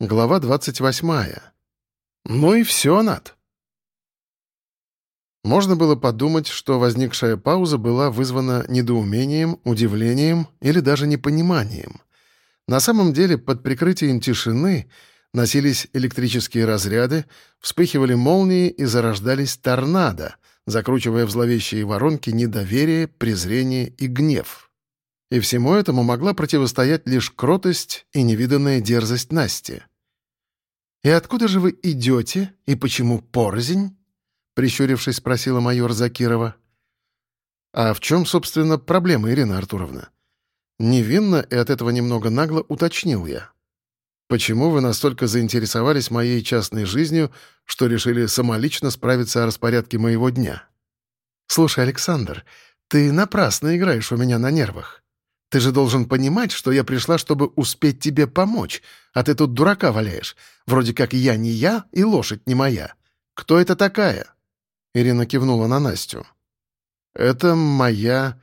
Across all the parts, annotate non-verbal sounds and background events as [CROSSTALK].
Глава 28. Ну и все, Над. Можно было подумать, что возникшая пауза была вызвана недоумением, удивлением или даже непониманием. На самом деле, под прикрытием тишины носились электрические разряды, вспыхивали молнии и зарождались торнадо, закручивая в зловещие воронки недоверие, презрение и гнев. И всему этому могла противостоять лишь кротость и невиданная дерзость Насти. «И откуда же вы идете, и почему порознь?» — прищурившись, спросила майор Закирова. «А в чем, собственно, проблема, Ирина Артуровна?» Невинно и от этого немного нагло уточнил я. «Почему вы настолько заинтересовались моей частной жизнью, что решили самолично справиться о распорядке моего дня?» «Слушай, Александр, ты напрасно играешь у меня на нервах. Ты же должен понимать, что я пришла, чтобы успеть тебе помочь, а ты тут дурака валяешь. Вроде как я не я и лошадь не моя. Кто это такая?» Ирина кивнула на Настю. «Это моя...»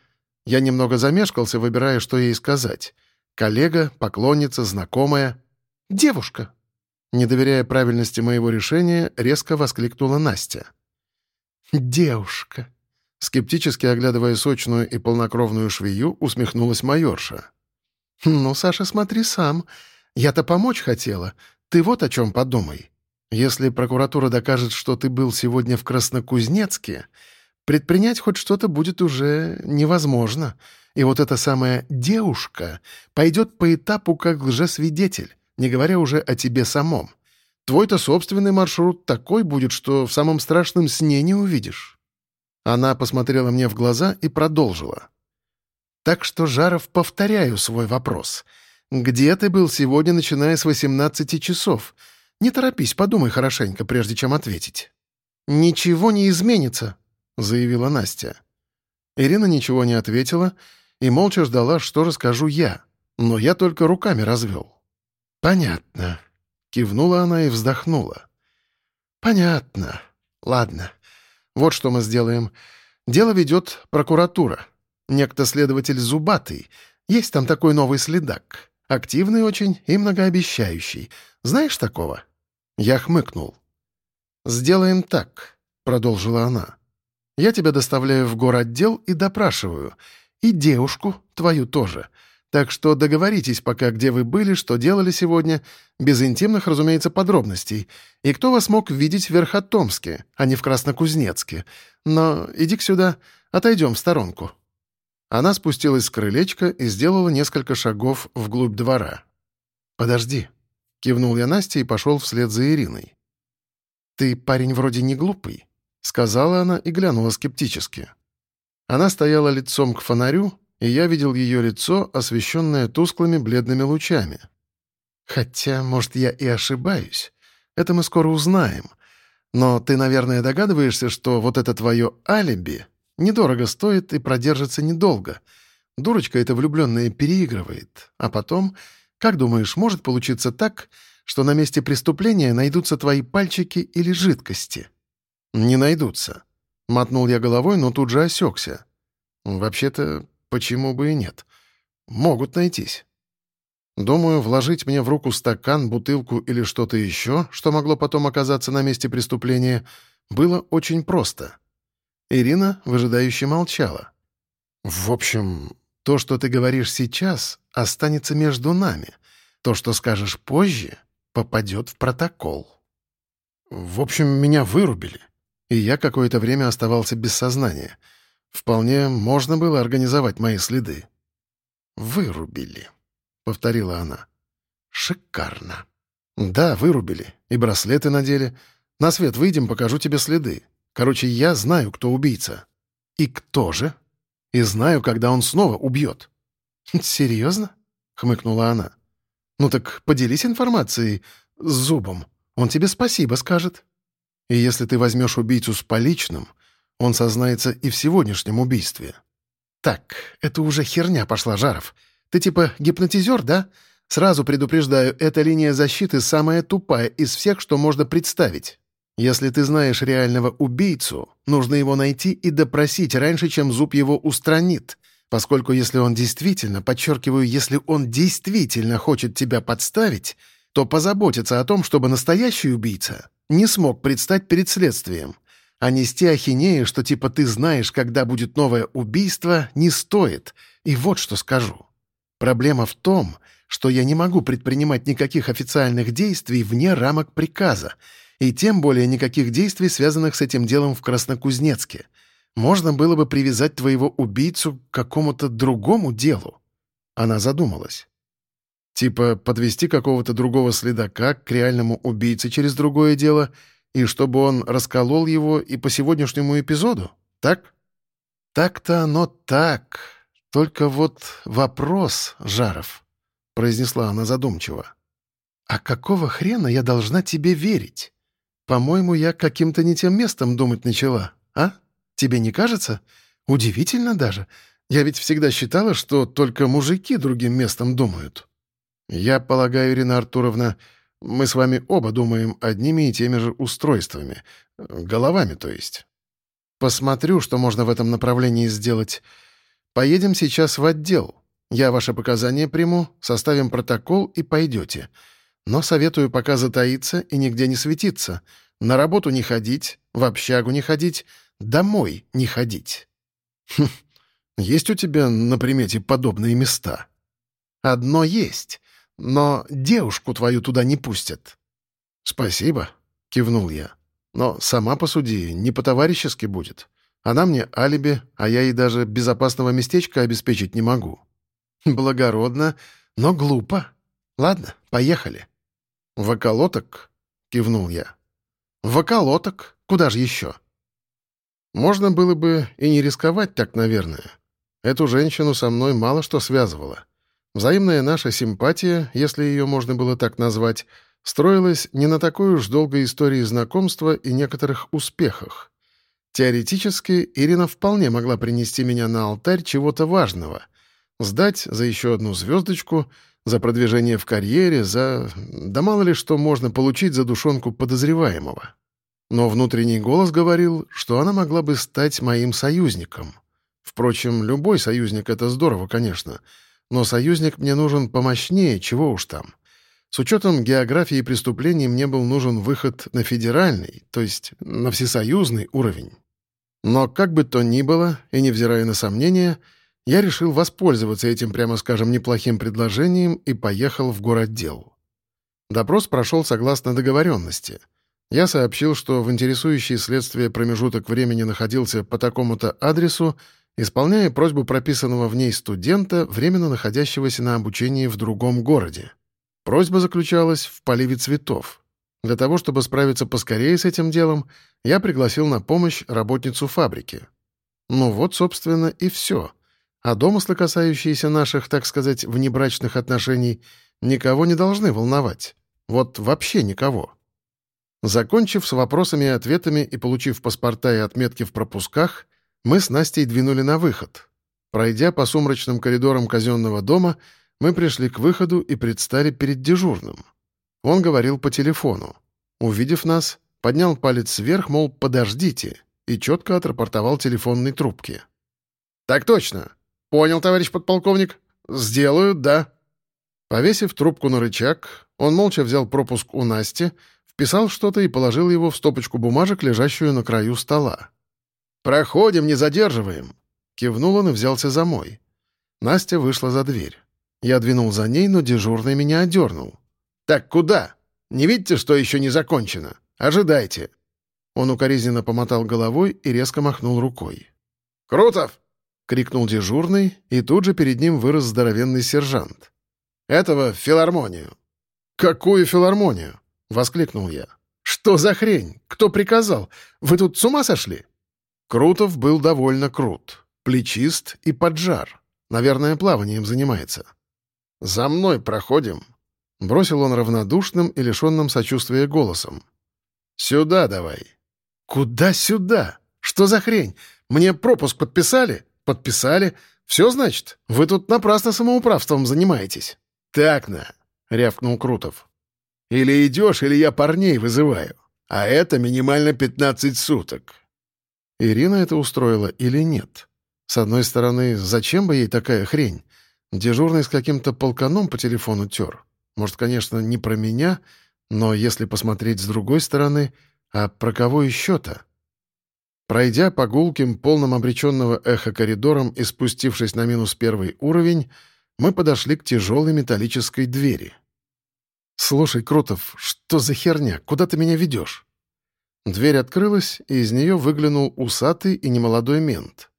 Я немного замешкался, выбирая, что ей сказать. Коллега, поклонница, знакомая. «Девушка!» Не доверяя правильности моего решения, резко воскликнула Настя. «Девушка!» Скептически оглядывая сочную и полнокровную швею, усмехнулась майорша. «Ну, Саша, смотри сам. Я-то помочь хотела. Ты вот о чем подумай. Если прокуратура докажет, что ты был сегодня в Краснокузнецке, предпринять хоть что-то будет уже невозможно. И вот эта самая «девушка» пойдет по этапу как лжесвидетель, не говоря уже о тебе самом. Твой-то собственный маршрут такой будет, что в самом страшном сне не увидишь». Она посмотрела мне в глаза и продолжила. «Так что, Жаров, повторяю свой вопрос. Где ты был сегодня, начиная с 18 часов? Не торопись, подумай хорошенько, прежде чем ответить». «Ничего не изменится», — заявила Настя. Ирина ничего не ответила и молча ждала, что расскажу я, но я только руками развел. «Понятно», — кивнула она и вздохнула. «Понятно. Ладно. Вот что мы сделаем. Дело ведет прокуратура. Некто следователь Зубатый. Есть там такой новый следак. Активный очень и многообещающий. Знаешь такого?» Я хмыкнул. «Сделаем так», — продолжила она. «Я тебя доставляю в городдел и допрашиваю. И девушку твою тоже. Так что договоритесь пока, где вы были, что делали сегодня, без интимных, разумеется, подробностей. И кто вас мог видеть в Верхотомске, а не в Краснокузнецке. Но иди сюда, отойдем в сторонку». Она спустилась с крылечка и сделала несколько шагов вглубь двора. «Подожди», — кивнул я Насте и пошел вслед за Ириной. «Ты парень вроде не глупый», — сказала она и глянула скептически. Она стояла лицом к фонарю, и я видел ее лицо, освещенное тусклыми бледными лучами. Хотя, может, я и ошибаюсь. Это мы скоро узнаем. Но ты, наверное, догадываешься, что вот это твое алиби недорого стоит и продержится недолго. Дурочка эта влюбленная переигрывает. А потом, как думаешь, может получиться так, что на месте преступления найдутся твои пальчики или жидкости? Не найдутся. Мотнул я головой, но тут же осекся. Вообще-то, Почему бы и нет? Могут найтись. Думаю, вложить мне в руку стакан, бутылку или что-то еще, что могло потом оказаться на месте преступления, было очень просто. Ирина выжидающе молчала. «В общем, то, что ты говоришь сейчас, останется между нами. То, что скажешь позже, попадет в протокол». В общем, меня вырубили, и я какое-то время оставался без сознания — Вполне можно было организовать мои следы. «Вырубили», — повторила она. «Шикарно». «Да, вырубили. И браслеты надели. На свет выйдем, покажу тебе следы. Короче, я знаю, кто убийца». «И кто же?» «И знаю, когда он снова убьет». «Серьезно?» — хмыкнула она. «Ну так поделись информацией с Зубом. Он тебе спасибо скажет. И если ты возьмешь убийцу с поличным, он сознается и в сегодняшнем убийстве. «Так, это уже херня пошла, Жаров. Ты типа гипнотизер, да? Сразу предупреждаю, эта линия защиты самая тупая из всех, что можно представить. Если ты знаешь реального убийцу, нужно его найти и допросить раньше, чем зуб его устранит, поскольку если он действительно, подчеркиваю, если он действительно хочет тебя подставить, то позаботиться о том, чтобы настоящий убийца не смог предстать перед следствием. А нести ахинею, что типа ты знаешь, когда будет новое убийство, не стоит. И вот что скажу. Проблема в том, что я не могу предпринимать никаких официальных действий вне рамок приказа, и тем более никаких действий, связанных с этим делом в Краснокузнецке. Можно было бы привязать твоего убийцу к какому-то другому делу. Она задумалась. Типа подвести какого-то другого следака к реальному убийце через другое дело, и чтобы он расколол его и по сегодняшнему эпизоду, так? Так-то оно так. Только вот вопрос, Жаров, — произнесла она задумчиво. «А какого хрена я должна тебе верить? По-моему, я каким-то не тем местом думать начала, а? Тебе не кажется? Удивительно даже. Я ведь всегда считала, что только мужики другим местом думают». «Я полагаю, Ирина Артуровна, мы с вами оба думаем одними и теми же устройствами. Головами, то есть. Посмотрю, что можно в этом направлении сделать. Поедем сейчас в отдел. Я ваши показания приму, составим протокол и пойдете. Но советую пока затаиться и нигде не светиться. На работу не ходить, в общагу не ходить, домой не ходить. Хм, есть у тебя на примете подобные места? Одно есть. Но девушку твою туда не пустят». «Спасибо», — кивнул я. «Но сама посуди, не по-товарищески будет. Она мне алиби, а я ей даже безопасного местечка обеспечить не могу». «Благородно, но глупо. Ладно, поехали». «В околоток?» — кивнул я. «В околоток? Куда же еще?» Можно было бы и не рисковать так, наверное. Эту женщину со мной мало что связывало. Взаимная наша симпатия, если ее можно было так назвать, строилась не на такой уж долгой истории знакомства и некоторых успехах. Теоретически Ирина вполне могла принести меня на алтарь чего-то важного, сдать за еще одну звездочку, за продвижение в карьере, за... да мало ли что можно получить за душонку подозреваемого. Но внутренний голос говорил, что она могла бы стать моим союзником. Впрочем, любой союзник — это здорово, конечно — но союзник мне нужен помощнее, чего уж там. С учетом географии преступлений мне был нужен выход на федеральный, то есть на всесоюзный уровень. Но как бы то ни было, и невзирая на сомнения, я решил воспользоваться этим, прямо скажем, неплохим предложением и поехал в городдел. Допрос прошел согласно договоренности. Я сообщил, что в интересующий следствие промежуток времени находился по такому-то адресу исполняя просьбу прописанного в ней студента, временно находящегося на обучении в другом городе. Просьба заключалась в поливе цветов. Для того, чтобы справиться поскорее с этим делом, я пригласил на помощь работницу фабрики. Ну вот, собственно, и все. А домыслы, касающиеся наших, так сказать, внебрачных отношений, никого не должны волновать. Вот вообще никого. Закончив с вопросами и ответами и получив паспорта и отметки в пропусках, мы с Настей двинули на выход. Пройдя по сумрачным коридорам казенного дома, мы пришли к выходу и предстали перед дежурным. Он говорил по телефону. Увидев нас, поднял палец вверх, мол, подождите, и четко отрапортовал телефонной трубки. «Так точно. Понял, товарищ подполковник. Сделаю, да». Повесив трубку на рычаг, он молча взял пропуск у Насти, вписал что-то и положил его в стопочку бумажек, лежащую на краю стола. «Проходим, не задерживаем!» Кивнул он и взялся за мой. Настя вышла за дверь. Я двинул за ней, но дежурный меня одернул. «Так куда? Не видите, что еще не закончено? Ожидайте!» Он укоризненно помотал головой и резко махнул рукой. «Крутов!» — крикнул дежурный, и тут же перед ним вырос здоровенный сержант. «Этого в филармонию». «Какую филармонию?» — воскликнул я. «Что за хрень? Кто приказал? Вы тут с ума сошли?» Крутов был довольно крут, плечист и поджар. Наверное, плаванием занимается. «За мной проходим», — бросил он равнодушным и лишенным сочувствия голосом. «Сюда давай». «Куда сюда? Что за хрень? Мне пропуск подписали?» «Подписали. Все, значит? Вы тут напрасно самоуправством занимаетесь». «Так-на», — рявкнул Крутов. «Или идешь, или я парней вызываю. А это минимально 15 суток. Ирина это устроила или нет? С одной стороны, зачем бы ей такая хрень? Дежурный с каким-то полканом по телефону тер. Может, конечно, не про меня, но если посмотреть с другой стороны, а про кого еще-то? Пройдя по гулким, полным обреченного эхо коридорам и спустившись на минус первый уровень, мы подошли к тяжелой металлической двери. «Слушай, Крутов, что за херня? Куда ты меня ведешь?» Дверь открылась, и из нее выглянул усатый и немолодой мент.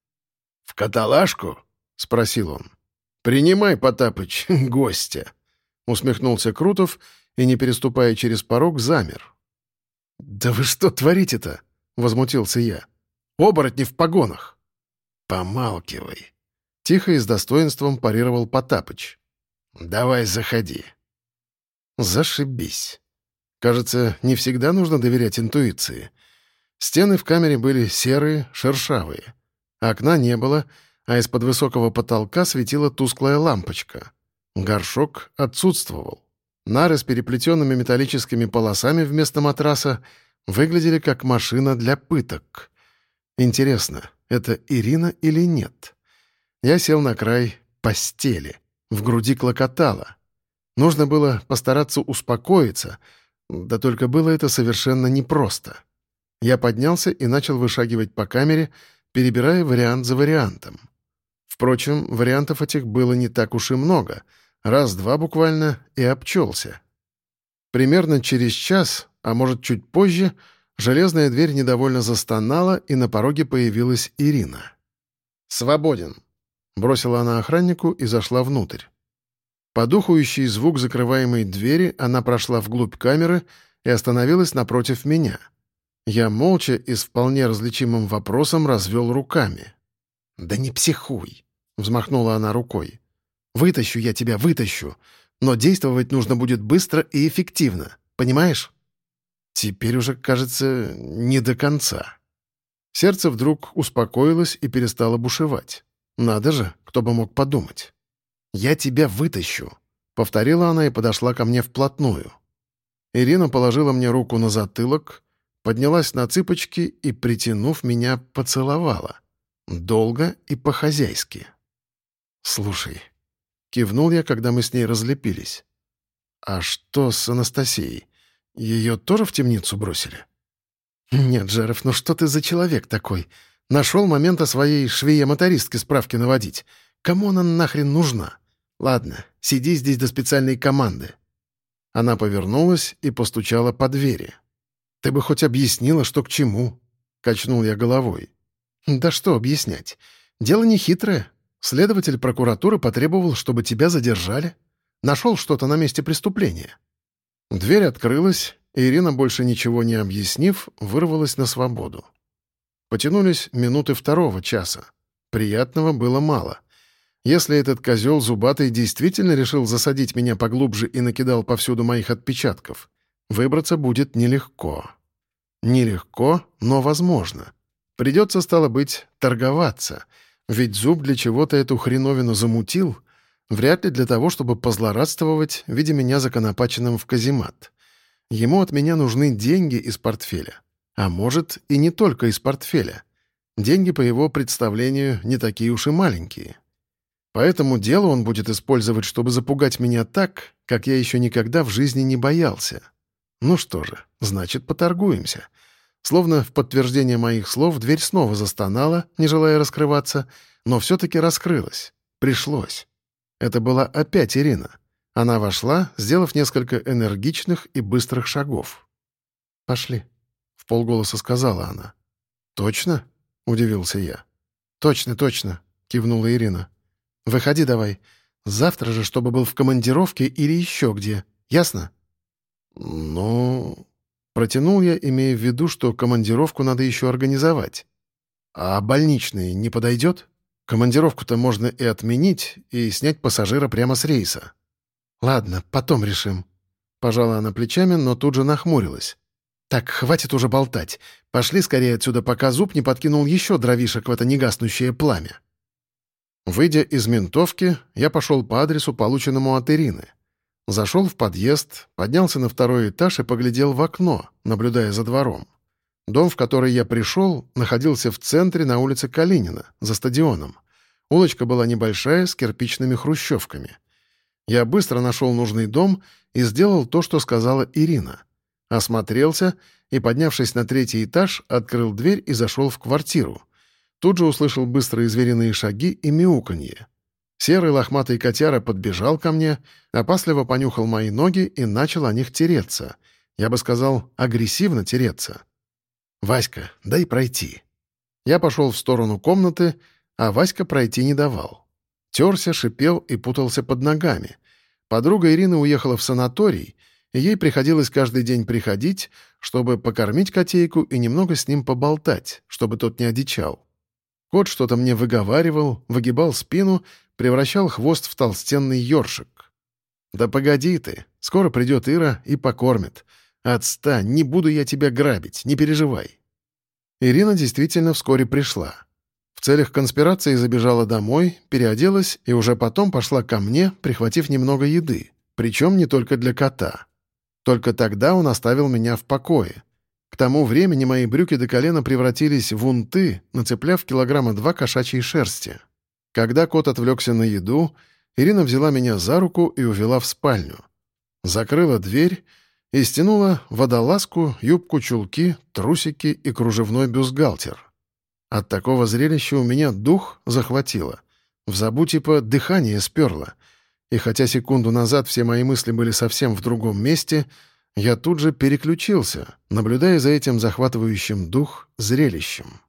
«В каталажку?» — спросил он. «Принимай, Потапыч, [LAUGHS] гостя!» — усмехнулся Крутов и, не переступая через порог, замер. «Да вы что творите-то?» — возмутился я. «Оборотни в погонах!» «Помалкивай!» — тихо и с достоинством парировал Потапыч. «Давай заходи!» Зашибись. Кажется, не всегда нужно доверять интуиции. Стены в камере были серые, шершавые. Окна не было, а из-под высокого потолка светила тусклая лампочка. Горшок отсутствовал. Нары с переплетенными металлическими полосами вместо матраса выглядели как машина для пыток. Интересно, это Ирина или нет? Я сел на край постели. В груди клокотало. Нужно было постараться успокоиться, да только было это совершенно непросто. Я поднялся и начал вышагивать по камере, перебирая вариант за вариантом. Впрочем, вариантов этих было не так уж и много. Раз-два буквально и обчелся. Примерно через час, а может чуть позже, железная дверь недовольно застонала, и на пороге появилась Ирина. «Свободен», — бросила она охраннику и зашла внутрь. Подухующий звук закрываемой двери, она прошла вглубь камеры и остановилась напротив меня. Я молча и с вполне различимым вопросом развел руками. «Да не психуй!» — взмахнула она рукой. «Вытащу я тебя, вытащу. Но действовать нужно будет быстро и эффективно. Понимаешь?» Теперь уже, кажется, не до конца. Сердце вдруг успокоилось и перестало бушевать. Надо же, кто бы мог подумать. «Я тебя вытащу», — повторила она и подошла ко мне вплотную. Ирина положила мне руку на затылок, поднялась на цыпочки и, притянув меня, поцеловала. Долго и по-хозяйски. «Слушай», — кивнул я, когда мы с ней разлепились. «А что с Анастасией? Ее тоже в темницу бросили?» «Нет, Джеров, ну что ты за человек такой? Нашел момент о своей швее-мотористке справки наводить. Кому она нахрен нужна?» «Ладно, сиди здесь до специальной команды». Она повернулась и постучала по двери. «Ты бы хоть объяснила, что к чему?» — качнул я головой. «Да что объяснять? Дело не хитрое. Следователь прокуратуры потребовал, чтобы тебя задержали. Нашел что-то на месте преступления». Дверь открылась, и Ирина, больше ничего не объяснив, вырвалась на свободу. Потянулись минуты второго часа. Приятного было мало. Если этот козел зубатый действительно решил засадить меня поглубже и накидал повсюду моих отпечатков, выбраться будет нелегко. Нелегко, но возможно. Придется, стало быть, торговаться, ведь зуб для чего-то эту хреновину замутил, вряд ли для того, чтобы позлорадствовать, видя меня законопаченным в каземат. Ему от меня нужны деньги из портфеля. А может, и не только из портфеля. Деньги, по его представлению, не такие уж и маленькие. Поэтому дело он будет использовать, чтобы запугать меня так, как я еще никогда в жизни не боялся. Ну что же, значит, поторгуемся. Словно в подтверждение моих слов дверь снова застонала, не желая раскрываться, но все-таки раскрылась. Пришлось. Это была опять Ирина. Она вошла, сделав несколько энергичных и быстрых шагов. «Пошли», — в полголоса сказала она. «Точно?» — удивился я. «Точно, точно», — кивнула Ирина. Выходи давай. Завтра же, чтобы был в командировке или еще где. Ясно?» «Ну...» Протянул я, имея в виду, что командировку надо еще организовать. «А больничный не подойдет? Командировку-то можно и отменить, и снять пассажира прямо с рейса». «Ладно, потом решим». Пожала она плечами, но тут же нахмурилась. «Так, хватит уже болтать. Пошли скорее отсюда, пока зуб не подкинул еще дровишек в это негаснущее пламя». Выйдя из ментовки, я пошел по адресу, полученному от Ирины. Зашел в подъезд, поднялся на второй этаж и поглядел в окно, наблюдая за двором. Дом, в который я пришел, находился в центре на улице Калинина, за стадионом. Улочка была небольшая, с кирпичными хрущевками. Я быстро нашел нужный дом и сделал то, что сказала Ирина. Осмотрелся и, поднявшись на третий этаж, открыл дверь и зашел в квартиру. Тут же услышал быстрые звериные шаги и мяуканье. Серый лохматый котяра подбежал ко мне, опасливо понюхал мои ноги и начал о них тереться. Я бы сказал, агрессивно тереться. «Васька, дай пройти». Я пошел в сторону комнаты, а Васька пройти не давал. Терся, шипел и путался под ногами. Подруга Ирина уехала в санаторий, и ей приходилось каждый день приходить, чтобы покормить котейку и немного с ним поболтать, чтобы тот не одичал. Кот что-то мне выговаривал, выгибал спину — превращал хвост в толстенный ёршик. «Да погоди ты, скоро придет Ира и покормит. Отстань, не буду я тебя грабить, не переживай». Ирина действительно вскоре пришла. В целях конспирации забежала домой, переоделась и уже потом пошла ко мне, прихватив немного еды, причем не только для кота. Только тогда он оставил меня в покое. К тому времени мои брюки до колена превратились в унты, нацепляв килограмма два кошачьей шерсти. Когда кот отвлекся на еду, Ирина взяла меня за руку и увела в спальню. Закрыла дверь и стянула водолазку, юбку-чулки, трусики и кружевной бюстгальтер. От такого зрелища у меня дух захватило. В забу типа дыхание сперло. И хотя секунду назад все мои мысли были совсем в другом месте, я тут же переключился, наблюдая за этим захватывающим дух зрелищем.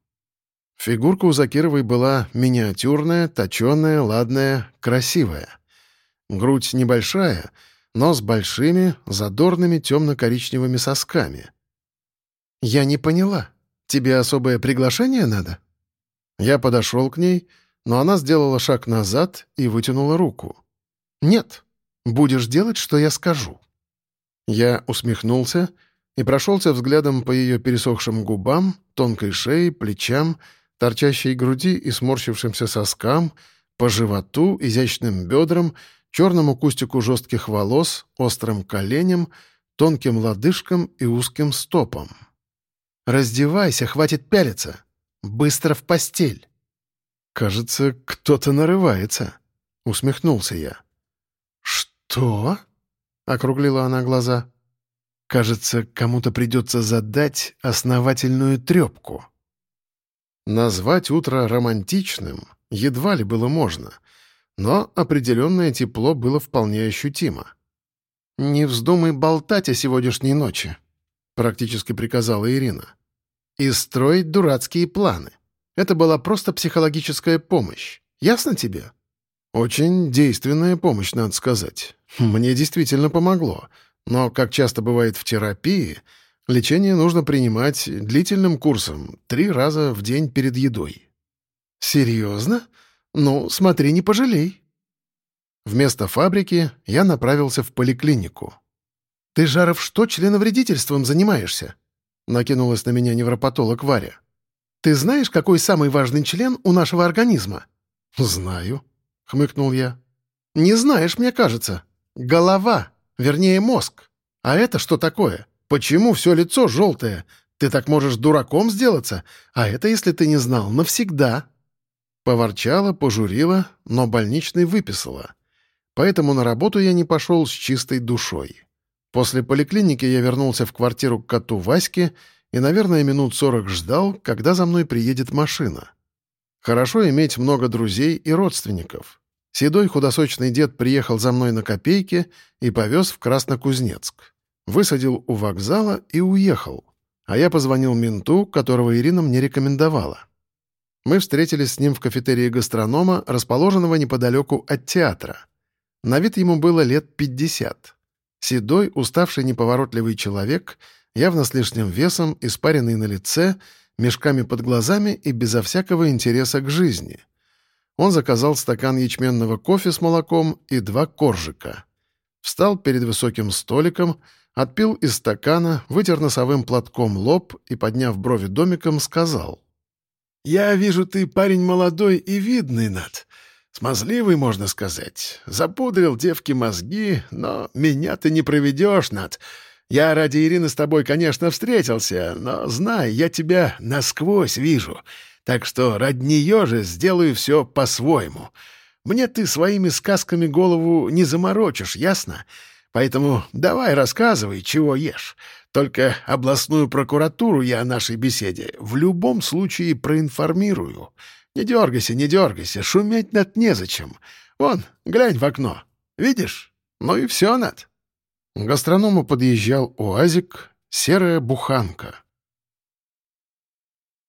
Фигурка у Закировой была миниатюрная, точеная, ладная, красивая. Грудь небольшая, но с большими, задорными темно-коричневыми сосками. «Я не поняла. Тебе особое приглашение надо?» Я подошел к ней, но она сделала шаг назад и вытянула руку. «Нет, будешь делать, что я скажу». Я усмехнулся и прошелся взглядом по ее пересохшим губам, тонкой шее, плечам — торчащей груди и сморщившимся соскам, по животу, изящным бедрам, черному кустику жестких волос, острым коленям, тонким лодыжкам и узким стопам. «Раздевайся, хватит пялиться! Быстро в постель!» «Кажется, кто-то нарывается», — усмехнулся я. «Что?» — округлила она глаза. «Кажется, кому-то придется задать основательную трепку». Назвать утро романтичным едва ли было можно, но определенное тепло было вполне ощутимо. «Не вздумай болтать о сегодняшней ночи», — практически приказала Ирина. «И строить дурацкие планы. Это была просто психологическая помощь. Ясно тебе?» «Очень действенная помощь, надо сказать. Мне действительно помогло. Но, как часто бывает в терапии, Лечение нужно принимать длительным курсом, три раза в день перед едой. Серьезно? Ну, смотри, не пожалей. Вместо фабрики я направился в поликлинику. «Ты, Жаров, что членовредительством занимаешься?» — накинулась на меня невропатолог Варя. «Ты знаешь, какой самый важный член у нашего организма?» «Знаю», — хмыкнул я. «Не знаешь, мне кажется. Голова, вернее, мозг. А это что такое?» Почему все лицо желтое? Ты так можешь дураком сделаться, а это, если ты не знал, навсегда». Поворчала, пожурила, но больничный выписала. Поэтому на работу я не пошел с чистой душой. После поликлиники я вернулся в квартиру к коту Ваське и, наверное, минут сорок ждал, когда за мной приедет машина. Хорошо иметь много друзей и родственников. Седой худосочный дед приехал за мной на копейке и повез в Краснокузнецк. Высадил у вокзала и уехал. А я позвонил менту, которого Ирина мне рекомендовала. Мы встретились с ним в кафетерии гастронома, расположенного неподалеку от театра. На вид ему было лет 50. Седой, уставший неповоротливый человек, явно с лишним весом, испаренный на лице, мешками под глазами и безо всякого интереса к жизни. Он заказал стакан ячменного кофе с молоком и два коржика. Встал перед высоким столиком, Отпил из стакана, вытер носовым платком лоб и, подняв брови домиком, сказал. «Я вижу, ты парень молодой и видный, Над. Смазливый, можно сказать. Запудрил девки мозги, но меня ты не проведешь, Над. Я ради Ирины с тобой, конечно, встретился, но, знай, я тебя насквозь вижу. Так что ради нее же сделаю все по-своему. Мне ты своими сказками голову не заморочишь, ясно?» Поэтому давай рассказывай, чего ешь. Только областную прокуратуру я о нашей беседе в любом случае проинформирую. Не дергайся, не дергайся, шуметь над незачем. Вон, глянь в окно. Видишь? Ну и все, Над. Гастроному подъезжал УАЗик, серая буханка —